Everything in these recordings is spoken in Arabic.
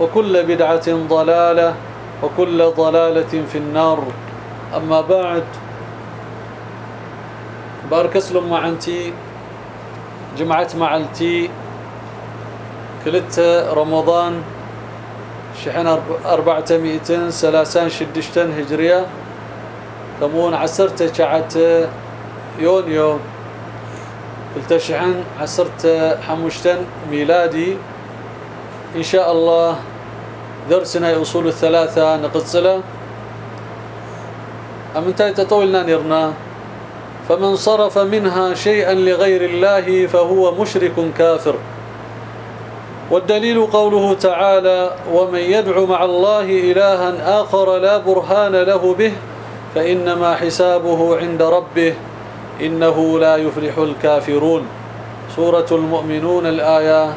وكل بدعة ضلالة وكل ضلالة في النار. أما بعد بارك اسلم معنتي جمعت معلتي كلت رمضان شحن أربعة مئتين سلاسان شدشتن هجرية كمون عسرت شعت يون يوم قلت شحن عسرت حموشتن ميلادي. إن شاء الله درسنا أصول الثلاثة نقصله. انتهي تطولنا نرنا فمن صرف منها شيئا لغير الله فهو مشرك كافر. والدليل قوله تعالى ومن يدعو مع الله إلها آخر لا برهان له به فإنما حسابه عند ربه إنه لا يفلح الكافرون. سورة المؤمنون الآية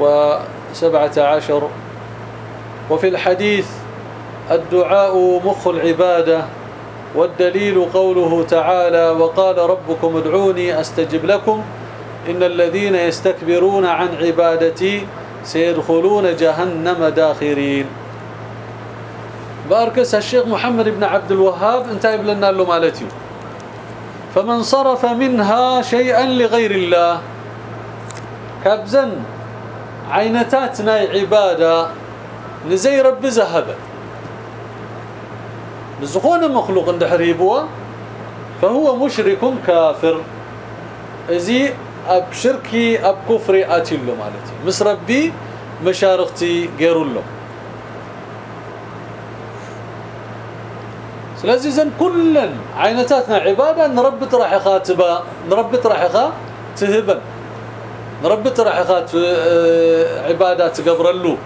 117 وفي الحديث الدعاء مخ العبادة والدليل قوله تعالى وقال ربكم ادعوني أستجب لكم. إن الذين يستكبرون عن عبادتي سيدخلون جهنم داخرين. باركس الشيخ محمد بن عبد الوهاب انتهى لنا له مالتي. فمن صرف منها شيئا لغير الله كبزن عينتاتنا عبادة نزي رب ذهب بزخون مخلوق عند حريبوا فهو مشرك كافر. إزي أب شركي أب كفري أتلو مالتي. مس ربي مشارختي سلازي زن كلن عينتاتنا عبادة نربط راح خاتبه نربط راح تهبا نربط راح خات عبادات قبرلو.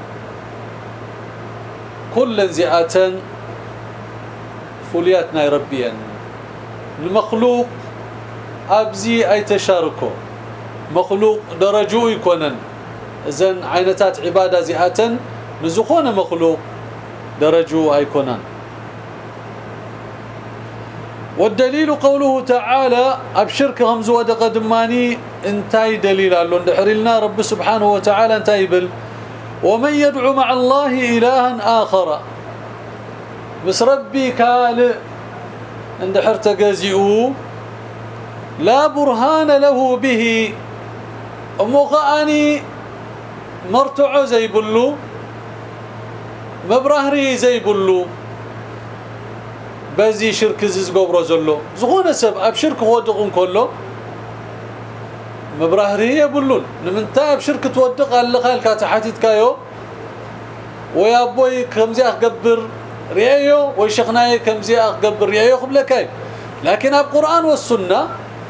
كل زئاتن فولياتنا يربيا المخلوق أبزي أي تشاركه. مخلوق درجو يكونن. إذن عينتات عبادة زئاتن نزخونه مخلوق درجو ايكونن والدليل قوله تعالى أبشرك همز ودق دماني انتاي دليل قالوا ندحرلنا رب سبحانه وتعالى انتاي بل. ومن يدعو مع الله الها آخر. بس ربي قال حرت جزئو لا برهان له به. امغاني مرتع زي بلو مبرهري زي بلو. بزي شرك زز قبره زلو زغونه سب اب شرك ودقون كله مبرهري يبلون نمنتا اب شرك تودق قال لك تحتيت كايو ويا أبوي كمزي اخبر ريايو وشيخناي كمزي اخبر ريايو قبلك لكن القران والسنة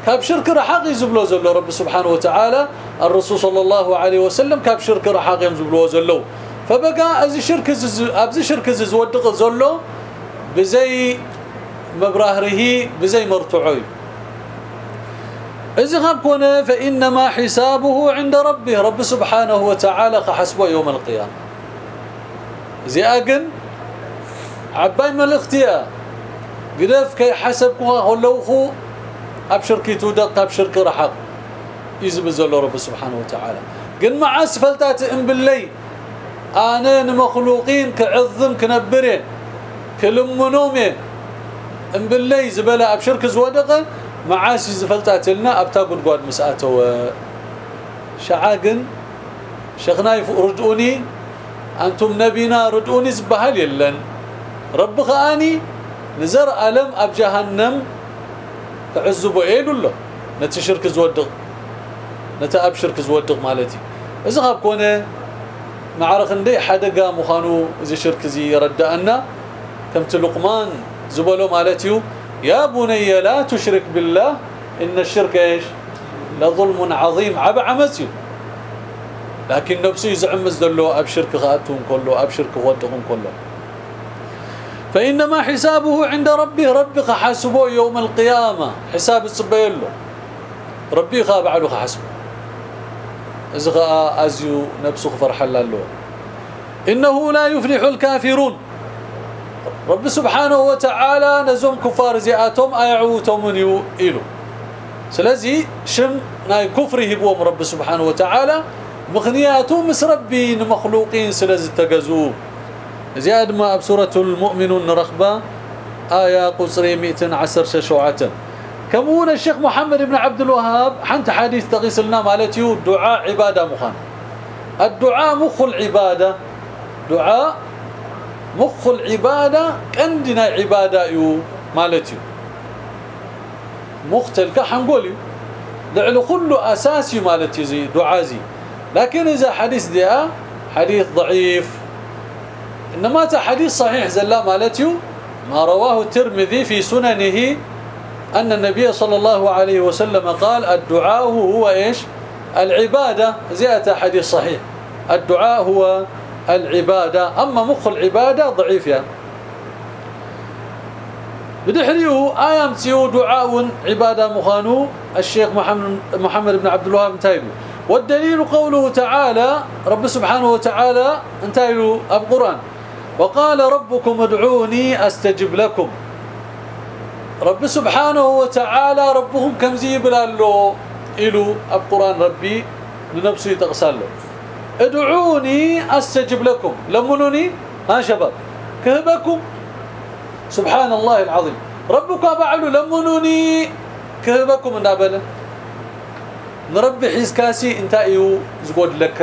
كاب شرك رحاق يزبلو زلو رب سبحانه وتعالى الرسول صلى الله عليه وسلم كاب شرك رحاق يزبلو زلو فبقى ازي شرك ابزي شرك زلو بزي مبراهره بزي مرتعوي. إذا كون فإنما حسابه عند ربه. رب سبحانه وتعالى حسبه يوم القيامة. زي أجن عباي ملختيا قدف كي حسب خلوخو ابشركي تودق ابشرك رحق. يزب زلو رب سبحانه وتعالى. قل مع أسفلتات ام باللي أنا مخلوقين كعظم كنبرين. كلمنومي ام باللي زبلا ابشرك زودقه معاسي زفلتات لنا ابتا قد مساتو شعاقن شيخنا ردوني أنتم نبينا ردوني زبهل يلن رب خاني نزر ألم اب جهنم تعذبوا إيه له نتشرك زودق نتا ابشرك زودق مالتي اذا غاب كونه معرخ ندي حدقه مخانو اذا شرك زي ردأنا كم لقمان زبلو مالتيو يا بني لا تشرك بالله إن الشرك إيش؟ لظلم عظيم عب عمسيو لكن نفسه يزعم له ابشرك غاتهم كله ابشرك ودهم كله. فإنما حسابه عند ربه ربك حاسبه يوم القيامة. حساب الصبيله ربي خاب على حسبه ازغى أزيو نفسه فرح له إنه لا يفلح الكافرون. رب سبحانه وتعالى نزوم كفار زياتهم أيعوتهم من يلو سلازي شم ناي كفره بوم رب سبحانه وتعالى؟ مغنياتهم مس ربي مخلوقين سلازي تجزوه زياد ما بسوره المؤمنون رخبه آية قصري 110 ششوعة. كمون الشيخ محمد بن عبد الوهاب حنت حديث تغيس لنا مالتي دعاء عبادة مخان. الدعاء مخ العبادة دعاء مخ العبادة عندنا عبادة يو مالتي مختلف حنقولي. لعل كل أساسي مالتي زي دعازي لكن إذا حديث دي حديث ضعيف. إنما حديث صحيح زلا مالتي ما رواه الترمذي في سننه أن النبي صلى الله عليه وسلم قال الدعاء هو إيش؟ العبادة. زيادة حديث صحيح. الدعاء هو العبادة. أما مخ العبادة ضعيف يعني. بدحريه آيام سيو دعاء عبادة مخانو. الشيخ محمد محمد بن عبد الوهاب تايلو والدليل قوله تعالى رب سبحانه وتعالى انتايلو القران وقال ربكم ادعوني أستجب لكم. رب سبحانه وتعالى ربهم كم زي بلالو. إلو القرآن ربي لنفسه تغسل له ادعوني استجب لكم. لمنوني؟ ها شباب كهبكم؟ سبحان الله العظيم ربك بعلو لمنوني؟ كهبكم النابله نربي حيس كاسي أنت إيو زقود لك.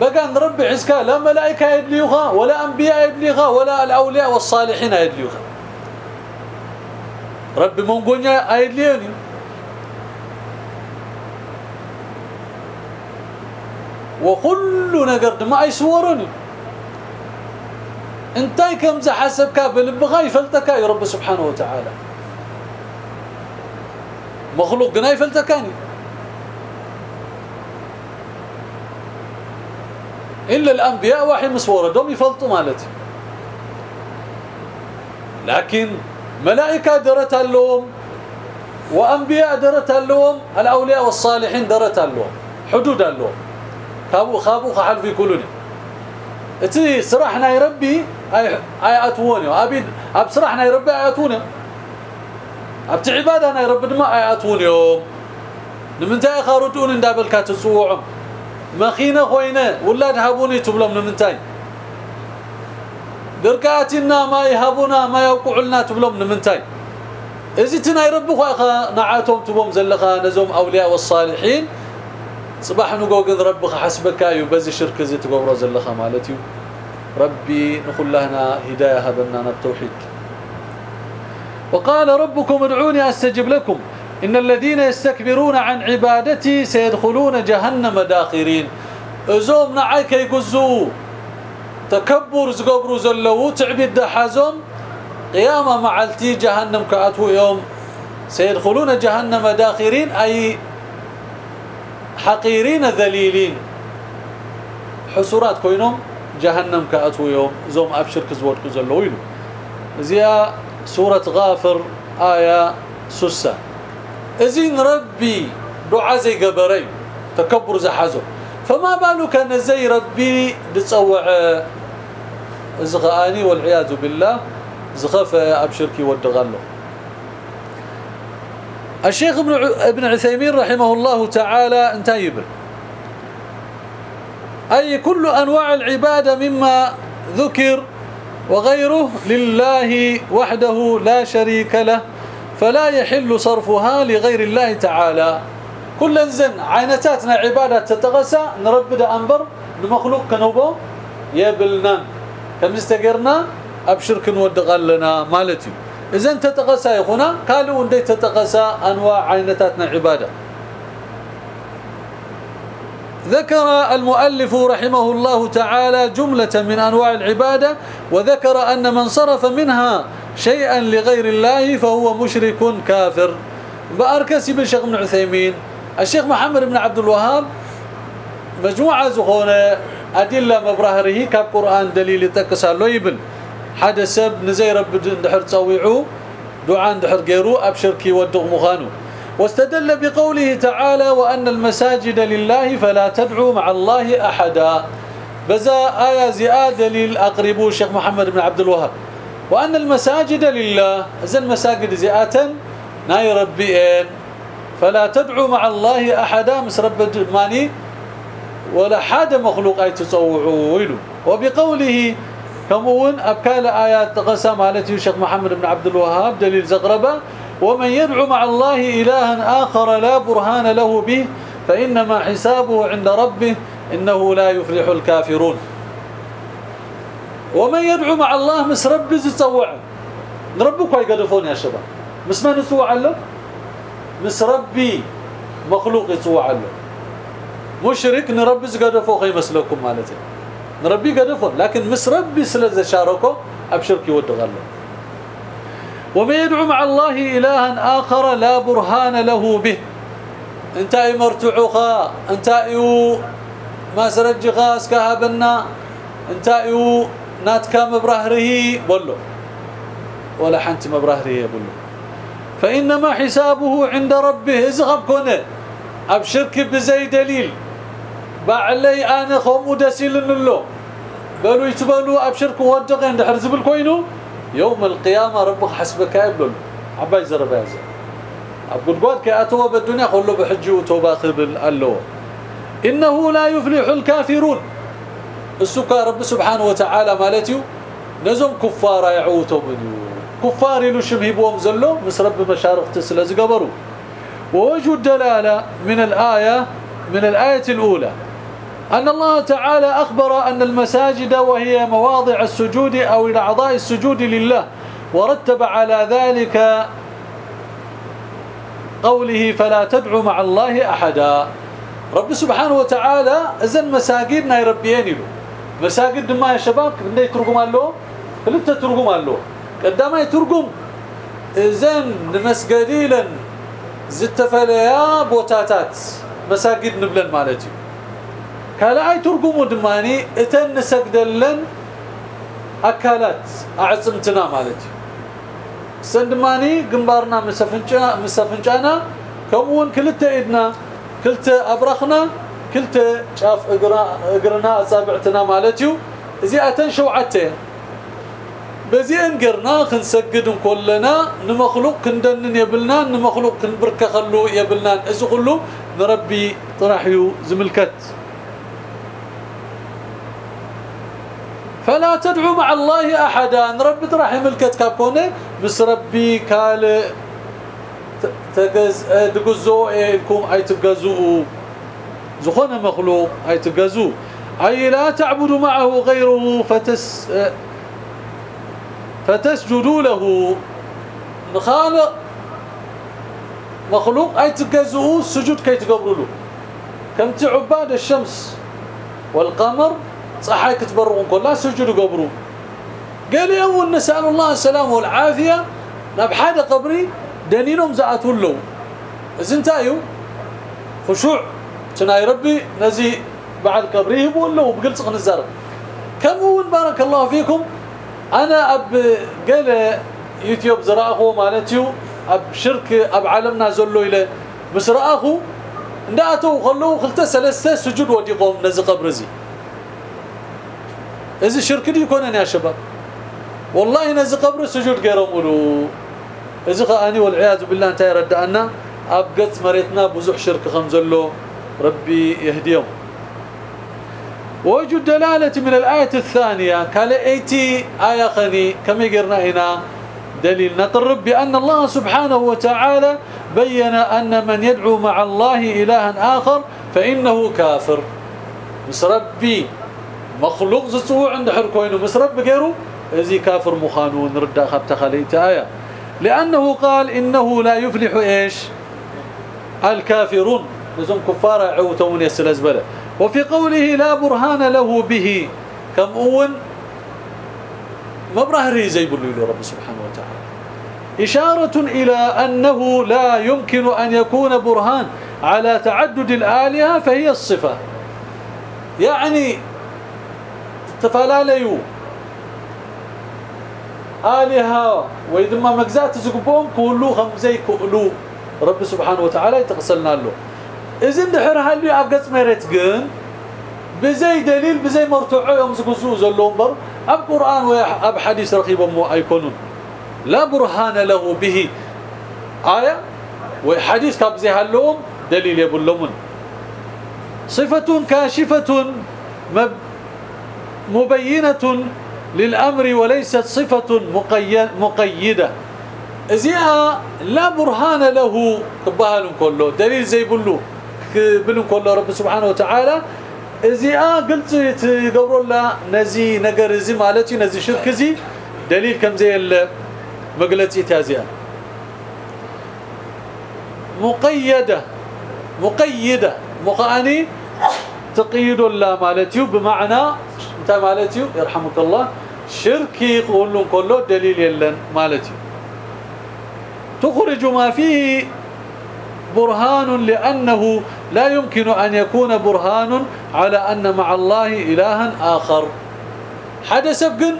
بقى نربي عسكا لا ملائكة يدليوها ولا أنبياء يدليوها ولا الأولياء والصالحين يدليوها رب مونغونيا ايدليوني وكل نقرد ما يسوروني انتي كم حسبك بالبغاي فلتك يا رب سبحانه وتعالى. مخلوق قناي فلتكاني إلا الأنبياء وحي مسورة دوم يفلطوا مالتي. لكن ملائكة درت اللوم وأنبياء درت اللوم الأولياء والصالحين درت اللوم حدود خابو خابو خحل في كلنا اتي صراحنا يا ربي اي أي أتوني. ابي ابصراحنا يا ربي اياتوني ابت عبادنا يا رب ما اياتوني يوم. نمنتاي خاردون اندابلكا تصوعهم مخينه خوينه ولاد هابوني تبلم نمنتاي. دركاتنا ما يهبونا ما يوقعلنا تبلم نمنتاي. اذا تناي رب خو نعاتهم تبوم زلخا نزوم أولياء والصالحين. صباح نقول رب حسبك ايو بز شرك زي تقبر زلخا مالتي ربي نقول لنا هداية هبنا التوحيد. وقال ربكم ادعوني أستجب لكم. إن الذين يستكبرون عن عبادتي سيدخلون جهنم داخرين. أزوم نعيك يقزو. تكبر زقبرو زلو تعبد حازم قيامة معلتي جهنم كأتو يوم. سيدخلون جهنم داخرين أي حقيرين ذليلين. حسرات كوينهم جهنم كأتو يوم زوم أبشر كزوات كزلوين زي سورة غافر آية سسة ازين ربي دعاء زي قبري تكبر زحزو فما بالك نزي ربي بتصوع زغاني والعياذ بالله زخف ابشركي ودغله الشيخ ابن ابن عثيمين رحمه الله تعالى انتهى أي كل أنواع العبادة مما ذكر وغيره لله وحده لا شريك له فلا يحل صرفها لغير الله تعالى. كل زن عينتاتنا عبادة تتغسى نربد أنبر لمخلوق كنوبو يبلنا كم استقرنا ابشرك نودغ لنا مالتي. اذا تتغسى يخونا؟ قالوا اندي تتغسى أنواع عينتاتنا عباده ذكر المؤلف رحمه الله تعالى جملة من أنواع العبادة وذكر أن من صرف منها شيئا لغير الله فهو مشرك كافر. باركسي بن شيخ بن عثيمين الشيخ محمد بن عبد الوهاب مجموعة زخونة أدلة مبرهره كقرآن دليل تكسالو يبل حدا سب نزي رب دحر تصويعو دعاء دحر غيرو ابشركي ودغ مخانو واستدل بقوله تعالى وأن المساجد لله فلا تدعوا مع الله أحدا بزا آية زيادة للأقربو الشيخ محمد بن عبد الوهاب وأن المساجد لله زن مساجد زيادة ناي ربيين فلا تدعوا مع الله أحدا مس رب ماني ولا حدا مخلوق أي تصوعوا وبقوله كمون أبكال آيات قسم مالتي الشيخ محمد بن عبد الوهاب دليل زغربة. ومن يدعو مع الله إلها آخر لا برهان له به فإنما حسابه عند ربه إنه لا يفلح الكافرون. ومن يدعو مع الله مس ربي زتصوع نربك يقدفون يا شباب. مس من يصوع له؟ مس ربي مخلوق يصوع له. مشرك نربي زقدفو خي مسلكم مالتي. نربي قدفون لكن مس ربي سلز شاركو أبشرك يودغله وما يدعو مع الله إلها آخر لا برهان له به. انت أي انت ايو ما سرج غاس كهبنا انت ايو ناتكا مبرهره بلو. ولا حنت مبرهره بلو. فإنما حسابه عند ربه ازغب كونه. أبشرك بزي دليل. بعلي أنا خم دسيل له بلو يتبلوا ابشرك ودق عند حرز بالكوينو يوم القيامة ربك حسبك ابن عباي زرب يا أقول قد كاتوا بالدنيا كله بحج وتوبه قبل الله انه لا يفلح الكافرون السكا رب سبحانه وتعالى مالتيو نزم كفار يعوتوا منه كفار يلشم زلو مس رب مشارق تسلز قبروا ووجه الدلاله من الايه من الايه الاولى أن الله تعالى أخبر أن المساجد وهي مواضع السجود أو الأعضاء السجود لله ورتب على ذلك قوله فلا تدعو مع الله أحدا. رب سبحانه وتعالى إذن مساجدنا يربيين له مساجد ما يا شباب كنا يترقم له كلتا ترقم له قدام يترقم إذن مسجديلا زت فليا بوتاتات. مساجد نبلن مالتي كلا أي ترجموا دماني إتن سجدلن اكلات أعصمتنا مالتي. سندماني جنبارنا مسفنجا مسفنجانا كمون كلتا ايدنا كلتا أبرخنا كلتا شاف إقرنا أصابعتنا مالتيو زي أتن شوعتين بزي إنقرنا خنسجد كلنا نمخلوق كندنن يبلنا نمخلوق كنبرك خلو يبلنا إذ كله نربي طرحيو زملكت. فلا تدعو مع الله أحدا. رب تراح ملكت كابونه بس ربي قال تجز تجزو لكم أي تجزوا زخونة مخلوق أي تجزوا أي لا تعبدوا معه غيره فتس فتسجدوا له. خالق مخلوق أي تجزوا سجود كي تقبلوا له. كم تعباد الشمس والقمر صحاي كتبرون كلها سجدوا قبره قال أول نسأل الله السلامه والعافية. نبحاد قبري دنينهم زعتوا له. زنتايو خشوع. تناي ربي نزي بعد قبري بقول صغن الزرب كم هو بارك الله فيكم؟ أنا أب قال يوتيوب زراخو مالتيو أب شرك أب عالمنا زلو إلى مسراخو انداتو وخلوه خلت ثلاثة سجود ودي نزق نزي قبرزي إذا شرك دي يكون يا شباب. والله نزي قبر سجود غيرهم ولو إذا اني والعياذ بالله أنت يردنا أبقت مريتنا بزح شرك خمزلو. ربي يهديهم. وجد دلاله من الآية الثانية. قال إيتي آية خني. كما قرنا هنا؟ دليل. نقرب بان الله سبحانه وتعالى بين أن من يدعو مع الله إلها آخر فإنه كافر. مسربي مخلوق زسو عند حركوينه مسرب غيره ازي كافر مخانون رد خبت خليت آية. لأنه قال إنه لا يفلح إيش؟ الكافرون. لزم كفار عوتون يسلزبله وفي قوله لا برهان له به. كم أون مبرهري زي بلو رب سبحانه وتعالى. إشارة إلى أنه لا يمكن أن يكون برهان على تعدد الآلهة فهي الصفة. يعني تفلاليو آلهة وإذا مجزات زقبهم كله خمزي كؤلو رب سبحانه وتعالى يتغسلنا له. إذن دحر هالبي أبقى مريت قن. بزي دليل بزي مرتوع يوم زقزو زلون بر. أب قرآن وأب حديث رقيب مو أيكونون. لا برهان له به. آية وحديث كابزي هاللوم دليل يبلومن صفة كاشفة مبينة للأمر وليست صفة مقيدة. ازيها لا برهان له كبهالن كله دليل زي بلو كبلن كله رب سبحانه وتعالى. ازيها قلت تقبروا لها نزي نقر زي مالتي نزي شرك زي دليل كم زي مقلتي تازيا مقيدة مقيدة. مقاني تقيد الله مالتيو بمعنى مالتيو يرحمك الله. شركي يقولون كله دليل يلن مالتيو تخرج ما فيه برهان لأنه لا يمكن أن يكون برهان على أن مع الله إلها آخر. حدث بقن؟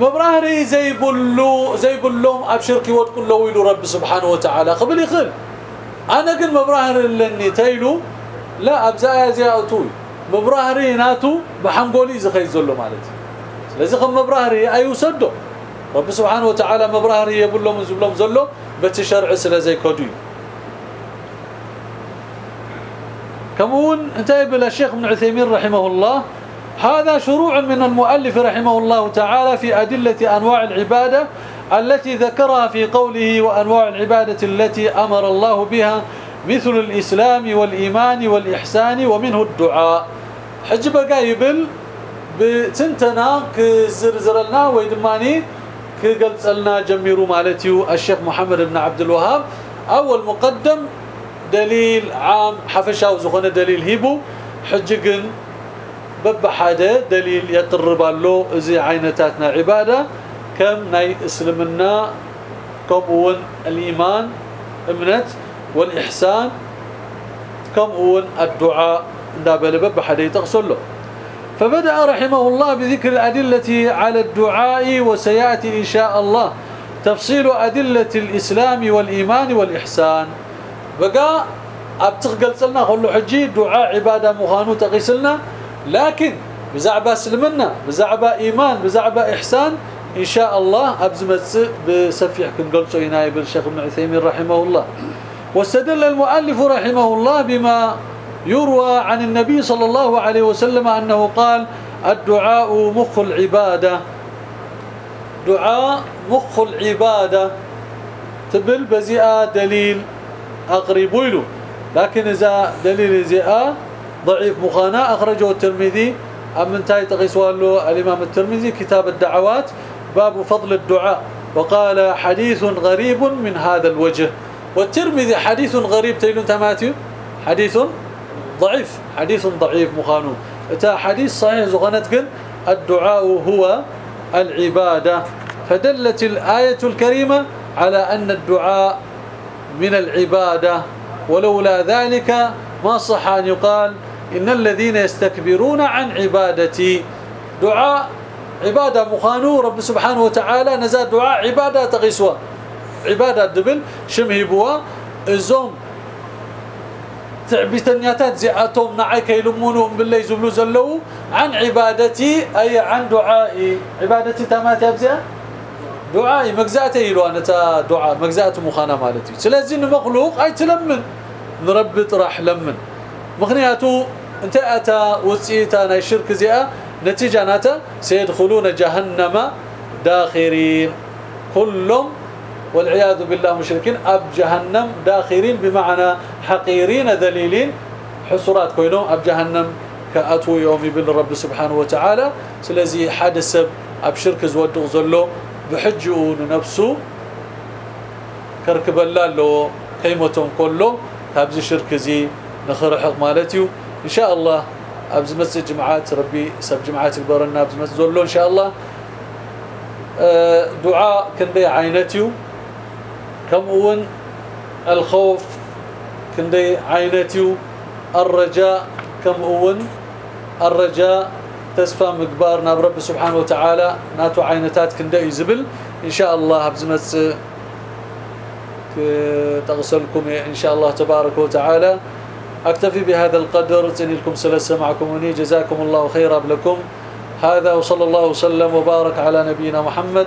مبراهري زي بلو زي بلوم ابشركي وتقول له ويلو رب سبحانه وتعالى. قبل يخل أنا قل مبراهر لني تيلو لا ابزايا زياتو مبراهري ناتو بحنقولي زخي زلو مالتي. لذي خم مبراهري أيو سدو. رب سبحانه وتعالى مبراهري يبلوم زبلوم زلو بتشرع سلا زي كودي كمون انتهي بلا الشيخ ابن عثيمين رحمه الله. هذا شروع من المؤلف رحمه الله تعالى في أدلة أنواع العبادة التي ذكرها في قوله وأنواع العبادة التي أمر الله بها مثل الإسلام والإيمان والإحسان ومنه الدعاء. حجب قايبل بتنتنا كزرزرلنا ويدماني كقلت جميرو مالتيو الشيخ محمد بن عبد الوهاب أول مقدم دليل عام حفشا وزخون دليل هيبو حجقن بب حدا دليل يقرب له زي عينتاتنا عباده كم ناي اسلمنا كم الايمان امنت والاحسان كم الدعاء دابل بب حدا يتغسل له فبدأ رحمه الله بذكر الأدلة على الدعاء وسيأتي إن شاء الله تفصيل أدلة الإسلام والإيمان والإحسان. بقى ابتغل سلنا خلو حجي دعاء عبادة مخانو تغيسلنا لكن بزعبة سلمنا بزعبة إيمان بزعبة إحسان إن شاء الله أبزمت بسفيح كنقلصو هنا بالشيخ ابن عثيمين رحمه الله. واستدل المؤلف رحمه الله بما يروى عن النبي صلى الله عليه وسلم أنه قال الدعاء مخ العبادة. دعاء مخ العبادة. تبل بزيئة دليل أقرب له لكن إذا دليل زيئة ضعيف مخانا أخرجه الترمذي. أم تاي تقيسوان له الإمام الترمذي كتاب الدعوات باب فضل الدعاء. وقال حديث غريب من هذا الوجه. والترمذي حديث غريب تيلون تماتي حديث ضعيف حديث ضعيف مخانو. تا حديث صحيح زغنتكن الدعاء هو العبادة. فدلت الآية الكريمة على أن الدعاء من العبادة. ولولا ذلك ما صح أن يقال إن الذين يستكبرون عن عبادتي. دعاء عبادة مخانو رب سبحانه وتعالى نزاد دعاء عبادة تغيسوا. عبادة دبل شمه بوا الزوم تعبيتنياتات زئاتهم نعي كيلمونو بالله يزبلو زلو عن عبادتي أي عن دعائي. عبادتي تمات يبزئ دعائي. مجزأتي يلو أنا تا دعاء. مجزأت مخانا مالتي. سلازين مخلوق أي تلمن. نربي طرح لمن. مخنياتو انت أتا وسيتا ناي شرك زئة نتيجة ناتا سيدخلون جهنم داخرين. كلهم والعياذ بالله مشركين أب جهنم داخرين بمعنى حقيرين ذليلين. حصرات كوينو أب جهنم كأتو يوم ابن رب سبحانه وتعالى. سلازي حدث أب شرك زودق زلو بحجو نفسه كركب له قيمتهم كله تابز شرك زي نخرحق مالتيو. إن شاء الله ابز مسجد جمعات ربي سب جمعات كبرنا ابز مسجد زلو إن شاء الله. أه دعاء كندي عينتيو. كم أون الخوف كندي عينتيو الرجاء كم أون الرجاء تسفى مقبار ناب رب سبحانه وتعالى ناتو عينتات كندي زبل إن شاء الله بزمت تغسلكم إن شاء الله تبارك وتعالى. أكتفي بهذا القدر تنيلكم سلسة معكم وني. جزاكم الله خيرا لكم هذا وصلى الله وسلم وبارك على نبينا محمد.